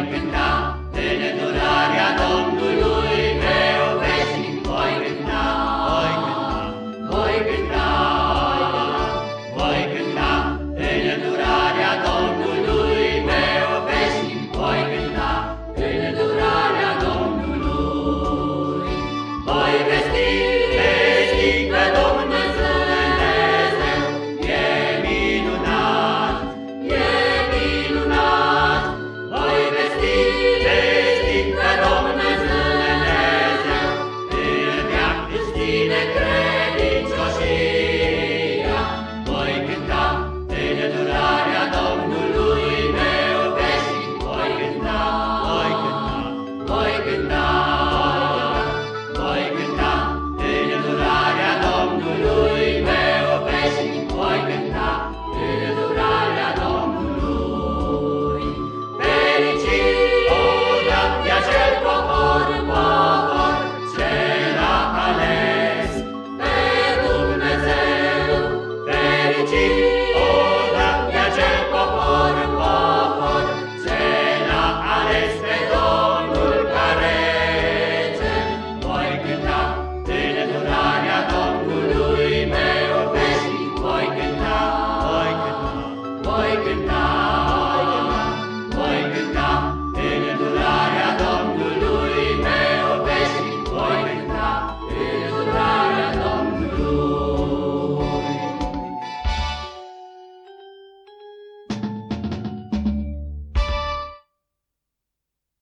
voi cânta, în